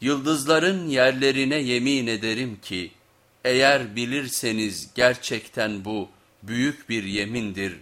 Yıldızların yerlerine yemin ederim ki eğer bilirseniz gerçekten bu büyük bir yemindir.